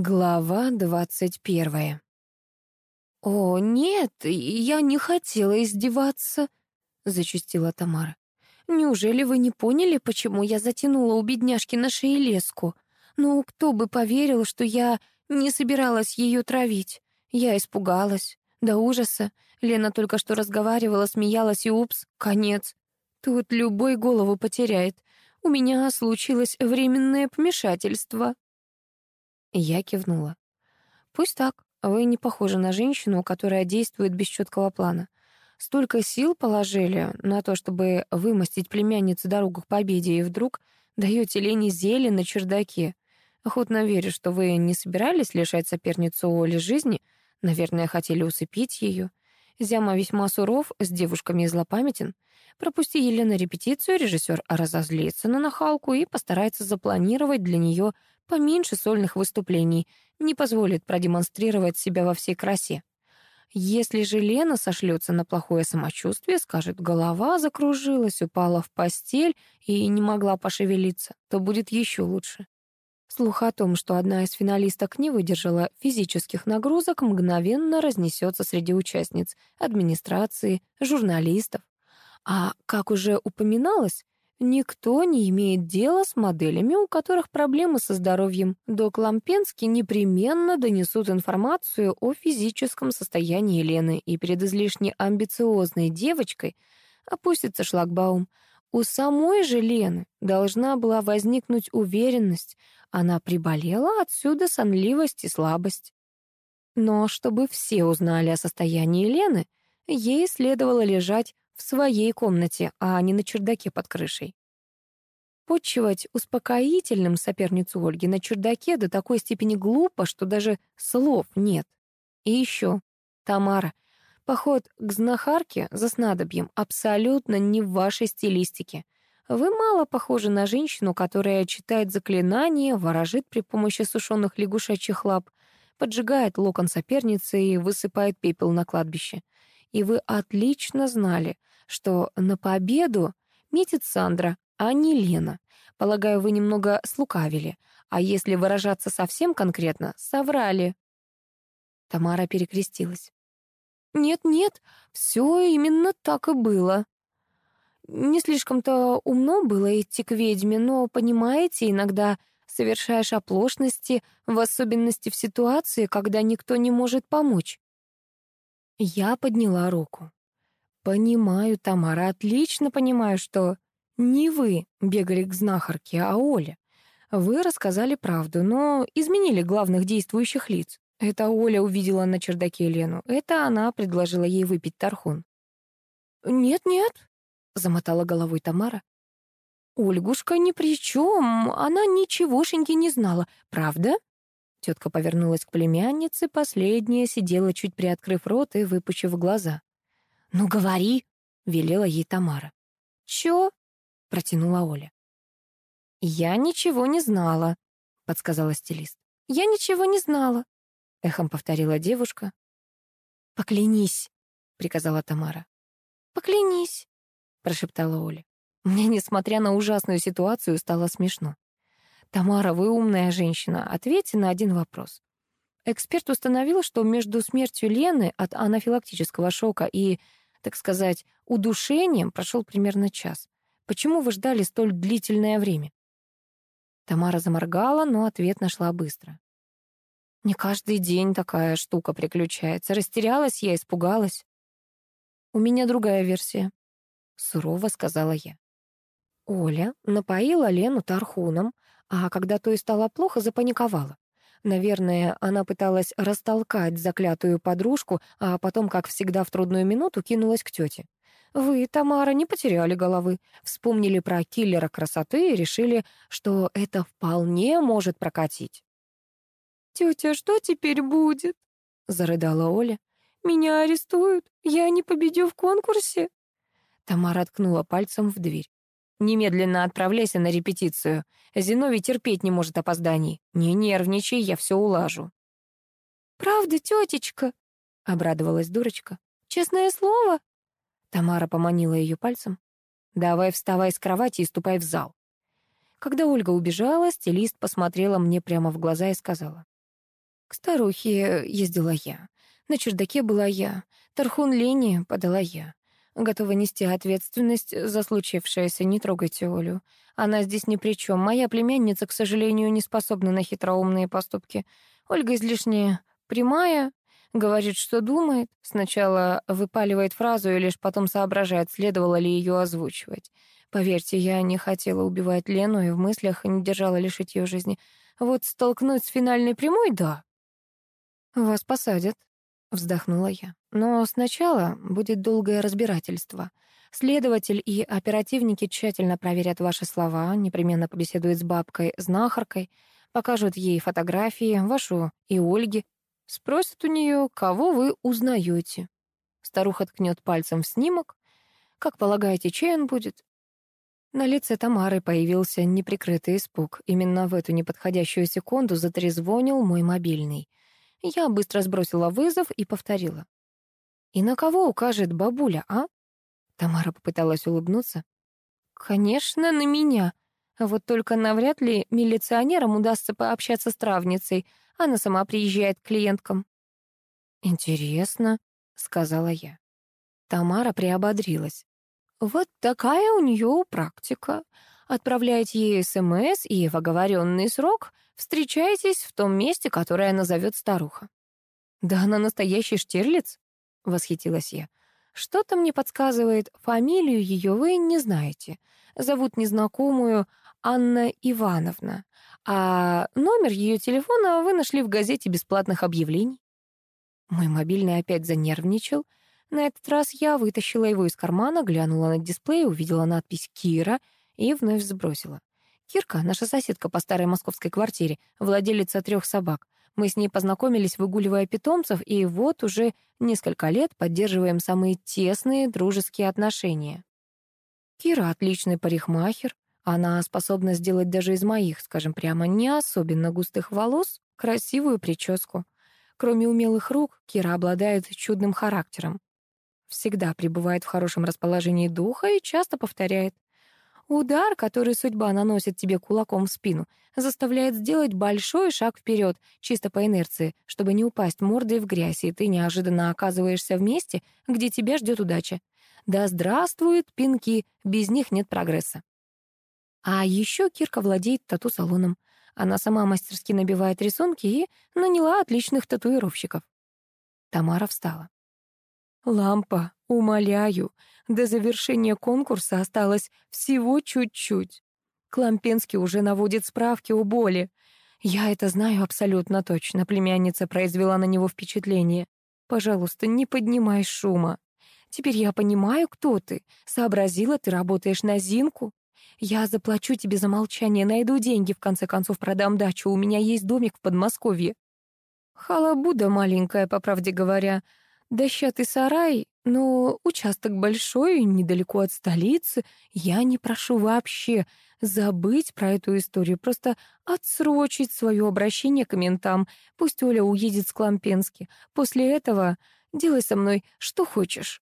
Глава двадцать первая. «О, нет, я не хотела издеваться», — зачастила Тамара. «Неужели вы не поняли, почему я затянула у бедняжки на шее леску? Ну, кто бы поверил, что я не собиралась ее травить? Я испугалась. До ужаса. Лена только что разговаривала, смеялась, и упс, конец. Тут любой голову потеряет. У меня случилось временное помешательство». Я кивнула. «Пусть так. Вы не похожи на женщину, которая действует без четкого плана. Столько сил положили на то, чтобы вымостить племяннице дорогу к победе, и вдруг даете Лене зелье на чердаке. Охотно верю, что вы не собирались лишать соперницу Оли жизни, наверное, хотели усыпить ее. Зяма весьма суров, с девушками злопамятен. Пропусти Елену репетицию, режиссер разозлится на нахалку и постарается запланировать для нее поменьше сольных выступлений, не позволит продемонстрировать себя во всей красе. Если же Лена сошлется на плохое самочувствие, скажет, голова закружилась, упала в постель и не могла пошевелиться, то будет еще лучше. Слух о том, что одна из финалисток не выдержала физических нагрузок, мгновенно разнесется среди участниц, администрации, журналистов. А, как уже упоминалось, Никто не имеет дела с моделями, у которых проблемы со здоровьем. Док Лампенский непременно донесут информацию о физическом состоянии Елены, и перед излишне амбициозной девочкой опустится шлагбаум. У самой же Лены должна была возникнуть уверенность. Она приболела, отсюда сонливость и слабость. Но чтобы все узнали о состоянии Лены, ей следовало лежать в своей комнате, а не на чердаке под крышей. Почивать успокоительным соперницу Ольги на чердаке до такой степени глупо, что даже слов нет. И еще, Тамара, поход к знахарке за снадобьем абсолютно не в вашей стилистике. Вы мало похожи на женщину, которая читает заклинания, ворожит при помощи сушеных лягушачьих лап, поджигает локон соперницы и высыпает пепел на кладбище. И вы отлично знали, что на победу метит Сандра, а не Лена. Полагаю, вы немного слукавили, а если выражаться совсем конкретно, соврали. Тамара перекрестилась. «Нет-нет, все именно так и было. Не слишком-то умно было идти к ведьме, но, понимаете, иногда совершаешь оплошности, в особенности в ситуации, когда никто не может помочь». Я подняла руку. Понимаю, Тамара, отлично понимаю, что не вы бегали к знахарке, а Оля. Вы рассказали правду, но изменили главных действующих лиц. Это Оля увидела на чердаке Лену. Это она предложила ей выпить тархун. «Нет-нет», — замотала головой Тамара. «Ольгушка ни при чем, она ничегошеньки не знала, правда?» Тетка повернулась к племяннице, последняя сидела, чуть приоткрыв рот и выпучив глаза. «Ну, говори», — велела ей Тамара. «Чё?» — протянула Оля. «Я ничего не знала», — подсказала стилист. «Я ничего не знала», — эхом повторила девушка. «Поклянись», — приказала Тамара. «Поклянись», — прошептала Оля. Мне, несмотря на ужасную ситуацию, стало смешно. «Тамара, вы умная женщина. Ответьте на один вопрос. Эксперт установил, что между смертью Лены от анафилактического шока и, так сказать, удушением прошел примерно час. Почему вы ждали столь длительное время? Тамара заморгала, но ответ нашла быстро. Не каждый день такая штука приключается. Растерялась я, испугалась. У меня другая версия, сурово сказала я. Оля напоила Лену тархуном, а когда то и стало плохо, запаниковала. Наверное, она пыталась растолкать заклятую подружку, а потом, как всегда в трудную минуту, кинулась к тете. Вы, Тамара, не потеряли головы, вспомнили про киллера красоты и решили, что это вполне может прокатить. «Тетя, что теперь будет?» — зарыдала Оля. «Меня арестуют? Я не победю в конкурсе?» Тамара ткнула пальцем в дверь. «Немедленно отправляйся на репетицию. Зиновий терпеть не может опозданий. Не нервничай, я все улажу». «Правда, тетечка?» — обрадовалась дурочка. «Честное слово?» Тамара поманила ее пальцем. «Давай вставай с кровати и ступай в зал». Когда Ольга убежала, стилист посмотрела мне прямо в глаза и сказала. К старухе ездила я. На чердаке была я. Тархун Лени подала я. Готова нести ответственность за случившееся, не трогайте Олю. Она здесь ни при чем. Моя племянница, к сожалению, не способна на хитроумные поступки. Ольга излишне прямая, говорит, что думает. Сначала выпаливает фразу и лишь потом соображает, следовало ли ее озвучивать. Поверьте, я не хотела убивать Лену и в мыслях не держала лишить ее жизни. Вот столкнуть с финальной прямой — да. «Вас посадят», — вздохнула я. «Но сначала будет долгое разбирательство. Следователь и оперативники тщательно проверят ваши слова, непременно побеседуют с бабкой-знахаркой, покажут ей фотографии, вашу и Ольги, спросят у нее, кого вы узнаете. Старуха ткнет пальцем в снимок. Как полагаете, чей он будет? На лице Тамары появился неприкрытый испуг. Именно в эту неподходящую секунду затрезвонил мой мобильный. Я быстро сбросила вызов и повторила. «И на кого укажет бабуля, а?» Тамара попыталась улыбнуться. «Конечно, на меня. Вот только навряд ли милиционерам удастся пообщаться с травницей. Она сама приезжает к клиенткам». «Интересно», — сказала я. Тамара приободрилась. Вот такая у нее практика. Отправляете ей СМС и в оговоренный срок встречаетесь в том месте, которое назовет старуха. «Да она настоящий Штирлиц?» — восхитилась я. «Что-то мне подсказывает, фамилию ее вы не знаете. Зовут незнакомую Анна Ивановна, а номер ее телефона вы нашли в газете бесплатных объявлений». Мой мобильный опять занервничал — на этот раз я вытащила его из кармана, глянула на дисплей, увидела надпись «Кира» и вновь сбросила. Кирка — наша соседка по старой московской квартире, владелица трех собак. Мы с ней познакомились, выгуливая питомцев, и вот уже несколько лет поддерживаем самые тесные дружеские отношения. Кира — отличный парикмахер. Она способна сделать даже из моих, скажем прямо, не особенно густых волос красивую прическу. Кроме умелых рук, Кира обладает чудным характером всегда пребывает в хорошем расположении духа и часто повторяет. Удар, который судьба наносит тебе кулаком в спину, заставляет сделать большой шаг вперед, чисто по инерции, чтобы не упасть мордой в грязь, и ты неожиданно оказываешься в месте, где тебя ждет удача. Да здравствуют пинки, без них нет прогресса. А еще Кирка владеет тату-салоном. Она сама мастерски набивает рисунки и наняла отличных татуировщиков. Тамара встала. «Лампа, умоляю, до завершения конкурса осталось всего чуть-чуть. Клампенский уже наводит справки о боли. Я это знаю абсолютно точно. Племянница произвела на него впечатление. Пожалуйста, не поднимай шума. Теперь я понимаю, кто ты. Сообразила, ты работаешь на Зинку. Я заплачу тебе за молчание, найду деньги, в конце концов продам дачу. У меня есть домик в Подмосковье. Халабуда маленькая, по правде говоря. Дощатый сарай, но участок большой, недалеко от столицы. Я не прошу вообще забыть про эту историю, просто отсрочить свое обращение к ментам. Пусть Оля уедет с Клампенски. После этого делай со мной что хочешь».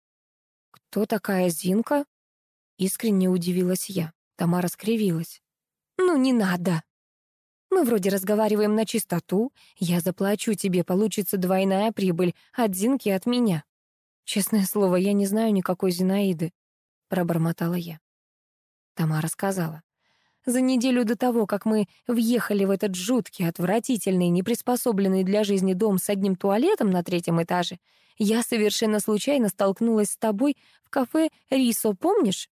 «Кто такая Зинка?» Искренне удивилась я. Тамара скривилась. «Ну, не надо!» Мы вроде разговариваем на чистоту. Я заплачу тебе, получится двойная прибыль от Зинки от меня. Честное слово, я не знаю никакой Зинаиды, пробормотала я. Тамара сказала. За неделю до того, как мы въехали в этот жуткий, отвратительный, неприспособленный для жизни дом с одним туалетом на третьем этаже, я совершенно случайно столкнулась с тобой в кафе «Рисо», помнишь?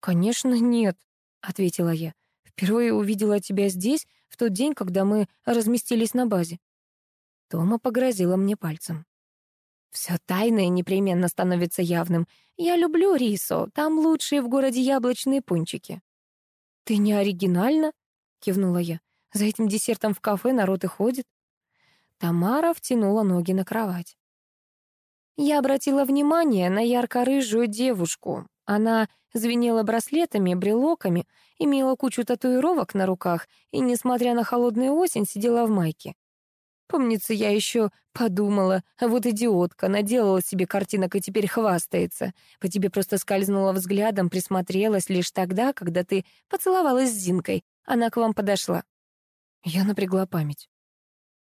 «Конечно, нет», — ответила я. Впервые увидела тебя здесь, в тот день, когда мы разместились на базе. Тома погрозила мне пальцем. Все тайное непременно становится явным. Я люблю рисо, там лучшие в городе яблочные пончики. Ты не оригинально? кивнула я. За этим десертом в кафе народ и ходит. Тамара втянула ноги на кровать. Я обратила внимание на ярко-рыжую девушку. Она звенела браслетами, брелоками, имела кучу татуировок на руках и, несмотря на холодную осень, сидела в майке. Помнится, я еще подумала, а вот идиотка, наделала себе картинок и теперь хвастается. По тебе просто скользнула взглядом, присмотрелась лишь тогда, когда ты поцеловалась с Зинкой. Она к вам подошла. Я напрягла память.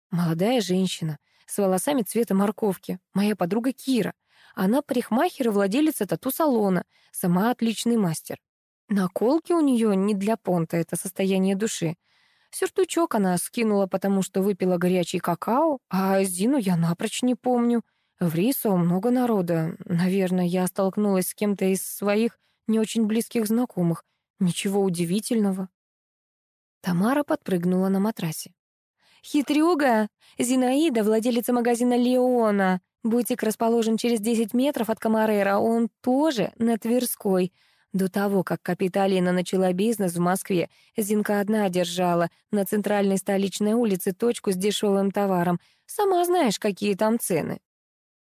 Молодая женщина, с волосами цвета морковки, моя подруга Кира. Она парикмахер и владелица тату-салона, сама отличный мастер. Наколки у нее не для понта, это состояние души. Сюртучок она скинула, потому что выпила горячий какао, а Зину я напрочь не помню. В Рисо много народа. Наверное, я столкнулась с кем-то из своих не очень близких знакомых. Ничего удивительного. Тамара подпрыгнула на матрасе. «Хитрюга! Зинаида, владелица магазина «Леона». Бутик расположен через 10 метров от Камарера, он тоже на Тверской. До того, как Капиталина начала бизнес в Москве, Зинка одна держала на центральной столичной улице точку с дешевым товаром. Сама знаешь, какие там цены.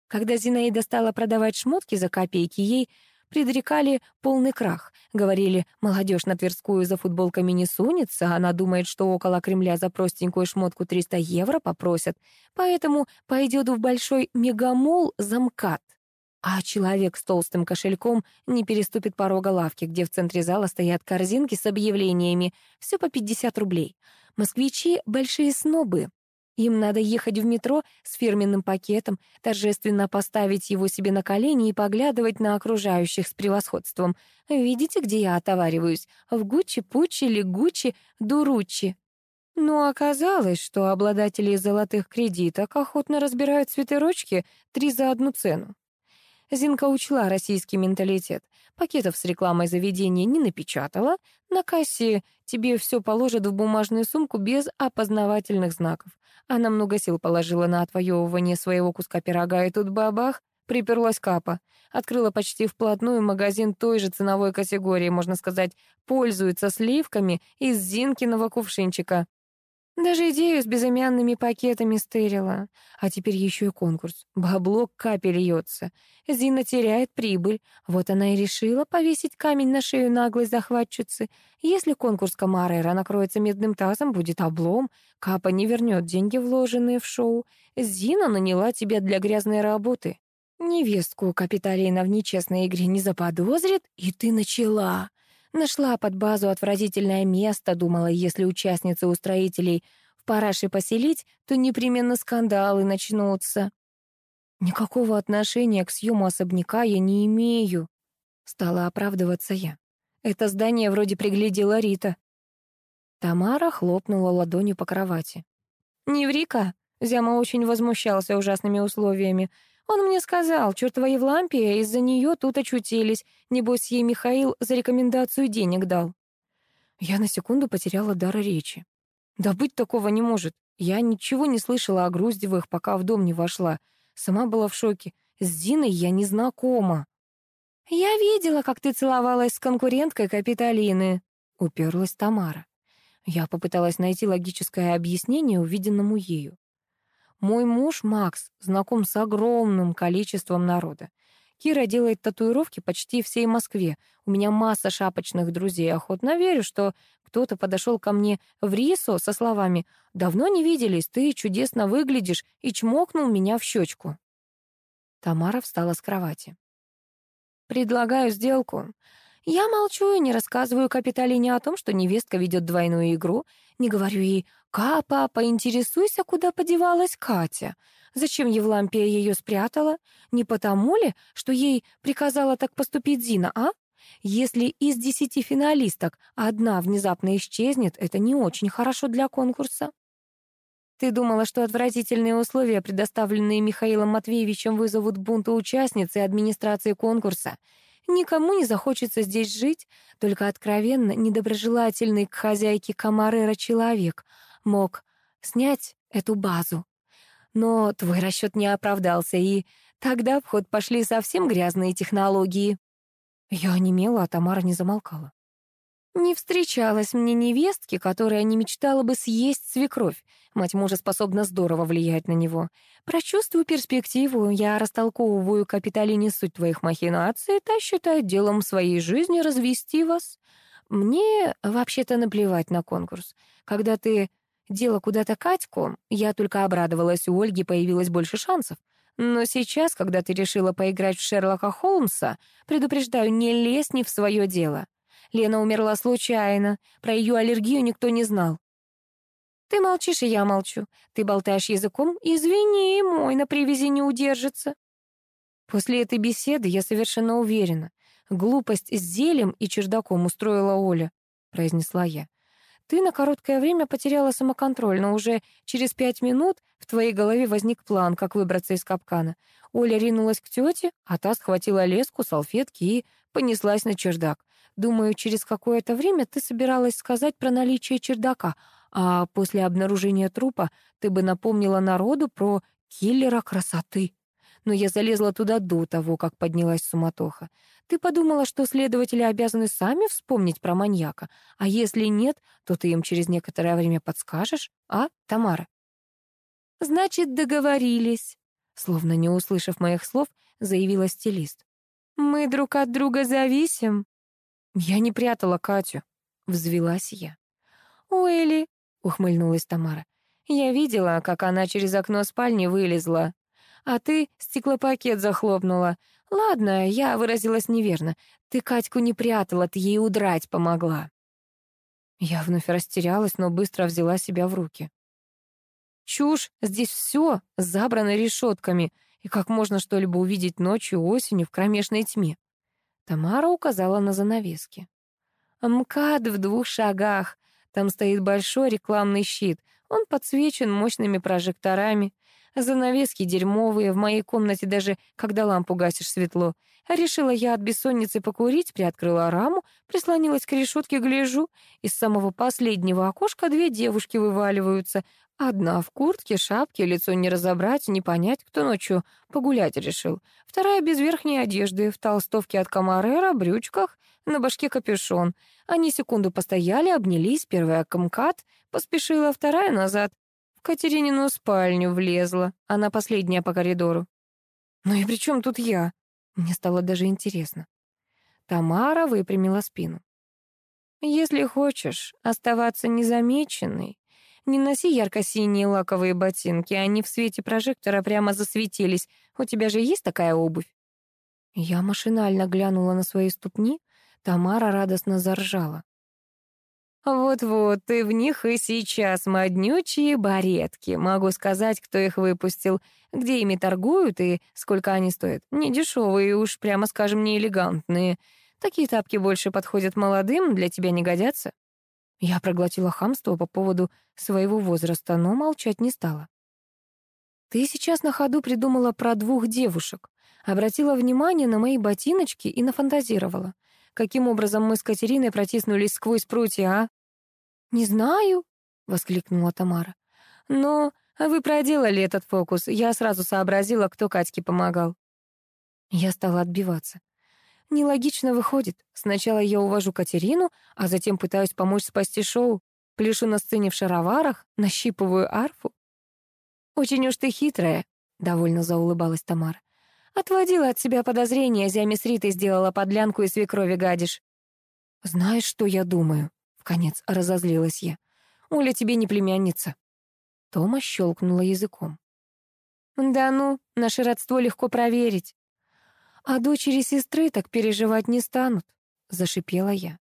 Когда Зинаида стала продавать шмотки за копейки, ей предрекали полный крах. Говорили, молодежь на Тверскую за футболками не сунется, она думает, что около Кремля за простенькую шмотку 300 евро попросят, поэтому пойдет в большой мегамол замкат. А человек с толстым кошельком не переступит порога лавки, где в центре зала стоят корзинки с объявлениями, все по 50 рублей. Москвичи — большие снобы, им надо ехать в метро с фирменным пакетом, торжественно поставить его себе на колени и поглядывать на окружающих с превосходством. Видите, где я отовариваюсь? В Гуччи, Пуччи, Лигуччи, Дуруччи. Но оказалось, что обладатели золотых кредиток охотно разбирают свитерочки три за одну цену. Зинка учла российский менталитет. Пакетов с рекламой заведения не напечатала. На кассе тебе все положат в бумажную сумку без опознавательных знаков. Она много сил положила на отвоевывание своего куска пирога, и тут бабах, приперлась капа. Открыла почти вплотную магазин той же ценовой категории, можно сказать, пользуется сливками из Зинкиного кувшинчика. Даже идею с безымянными пакетами стырила. А теперь еще и конкурс. Бабло капель льется. Зина теряет прибыль. Вот она и решила повесить камень на шею наглой захватчицы. Если конкурс Камарера накроется медным тазом, будет облом. Капа не вернет деньги, вложенные в шоу. Зина наняла тебя для грязной работы. Невестку Капиталина в нечестной игре не заподозрит, и ты начала. Нашла под базу отвратительное место, думала, если участницы устроителей в параше поселить, то непременно скандалы начнутся. Никакого отношения к съему особняка я не имею. Стала оправдываться я. Это здание вроде приглядела Рита. Тамара хлопнула ладонью по кровати. «Не ври-ка!» Зяма очень возмущался ужасными условиями. Он мне сказал, чертова Евлампия, из-за нее тут очутились. Небось, ей Михаил за рекомендацию денег дал. Я на секунду потеряла дар речи. Да быть такого не может. Я ничего не слышала о Груздевых, пока в дом не вошла. Сама была в шоке. С Диной я не знакома. «Я видела, как ты целовалась с конкуренткой Капитолины», — уперлась Тамара. Я попыталась найти логическое объяснение увиденному ею. Мой муж Макс знаком с огромным количеством народа. Кира делает татуировки почти всей Москве. У меня масса шапочных друзей. Охотно верю, что кто-то подошел ко мне в рисо со словами «Давно не виделись, ты чудесно выглядишь» и чмокнул меня в щечку. Тамара встала с кровати. «Предлагаю сделку. Я молчу и не рассказываю Капиталине о том, что невестка ведет двойную игру. Не говорю ей «Капа, поинтересуйся, куда подевалась Катя. Зачем Евлампия ее спрятала? Не потому ли, что ей приказала так поступить Зина, а? Если из десяти финалисток одна внезапно исчезнет, это не очень хорошо для конкурса. Ты думала, что отвратительные условия, предоставленные Михаилом Матвеевичем, вызовут бунт у участницы администрации конкурса. Никому не захочется здесь жить, только откровенно недоброжелательный к хозяйке Камарера человек — мог снять эту базу. Но твой расчет не оправдался, и тогда в ход пошли совсем грязные технологии. Я онемела, а Тамара не замолкала. Не встречалась мне невестки, которая не мечтала бы съесть свекровь. Мать мужа способна здорово влиять на него. Прочувствую перспективу, я растолковываю Капиталине суть твоих махинаций, та считает делом своей жизни развести вас. Мне вообще-то наплевать на конкурс. Когда ты Дело куда-то Катьку, я только обрадовалась, у Ольги появилось больше шансов. Но сейчас, когда ты решила поиграть в Шерлока Холмса, предупреждаю, не лезь не в свое дело. Лена умерла случайно, про ее аллергию никто не знал. Ты молчишь, и я молчу. Ты болтаешь языком, извини, мой на привязи не удержится. После этой беседы я совершенно уверена. Глупость с зелем и чердаком устроила Оля, произнесла я. Ты на короткое время потеряла самоконтроль, но уже через пять минут в твоей голове возник план, как выбраться из капкана. Оля ринулась к тете, а та схватила леску, салфетки и понеслась на чердак. Думаю, через какое-то время ты собиралась сказать про наличие чердака, а после обнаружения трупа ты бы напомнила народу про киллера красоты. Но я залезла туда до того, как поднялась суматоха. Ты подумала, что следователи обязаны сами вспомнить про маньяка, а если нет, то ты им через некоторое время подскажешь, а, Тамара? Значит, договорились, словно не услышав моих слов, заявила стилист. Мы друг от друга зависим. Я не прятала Катю, взвилась я. Уэли, ухмыльнулась Тамара. Я видела, как она через окно спальни вылезла. А ты стеклопакет захлопнула. Ладно, я выразилась неверно. Ты Катьку не прятала, ты ей удрать помогла. Я вновь растерялась, но быстро взяла себя в руки. Чушь, здесь все забрано решетками. И как можно что-либо увидеть ночью, осенью, в кромешной тьме? Тамара указала на занавески. МКАД в двух шагах. Там стоит большой рекламный щит. Он подсвечен мощными прожекторами. Занавески дерьмовые, в моей комнате даже, когда лампу гасишь, светло. Решила я от бессонницы покурить, приоткрыла раму, прислонилась к решетке, гляжу. Из самого последнего окошка две девушки вываливаются. Одна в куртке, шапке, лицо не разобрать, не понять, кто ночью погулять решил. Вторая без верхней одежды, в толстовке от камарера, брючках, на башке капюшон. Они секунду постояли, обнялись, первая комкат, поспешила, вторая назад. В Катеринину спальню влезла, она последняя по коридору. «Ну и при чем тут я?» Мне стало даже интересно. Тамара выпрямила спину. «Если хочешь оставаться незамеченной, не носи ярко-синие лаковые ботинки, они в свете прожектора прямо засветились. У тебя же есть такая обувь?» Я машинально глянула на свои ступни. Тамара радостно заржала. «Вот-вот, ты в них и сейчас моднючие баретки. Могу сказать, кто их выпустил, где ими торгуют и сколько они стоят. Не дешевые, уж прямо скажем, не элегантные. Такие тапки больше подходят молодым, для тебя не годятся». Я проглотила хамство по поводу своего возраста, но молчать не стала. «Ты сейчас на ходу придумала про двух девушек, обратила внимание на мои ботиночки и нафантазировала. Каким образом мы с Катериной протиснулись сквозь прутья, а?» «Не знаю», — воскликнула Тамара. «Но вы проделали этот фокус. Я сразу сообразила, кто Катьке помогал». Я стала отбиваться. Нелогично выходит. Сначала я увожу Катерину, а затем пытаюсь помочь спасти шоу. Пляшу на сцене в шароварах, нащипываю арфу. «Очень уж ты хитрая», — довольно заулыбалась Тамара. «Отводила от себя подозрения, зями с Ритой сделала подлянку и свекрови гадишь». «Знаешь, что я думаю?» — вконец разозлилась я. «Оля тебе не племянница». Тома щелкнула языком. «Да ну, наше родство легко проверить. «А дочери сестры так переживать не станут», — зашипела я.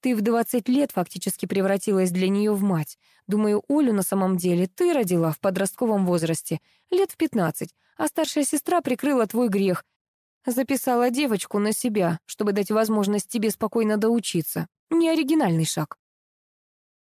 «Ты в двадцать лет фактически превратилась для нее в мать. Думаю, Олю на самом деле ты родила в подростковом возрасте, лет в пятнадцать, а старшая сестра прикрыла твой грех. Записала девочку на себя, чтобы дать возможность тебе спокойно доучиться. Не оригинальный шаг».